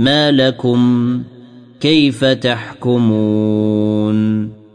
ما لكم كيف تحكمون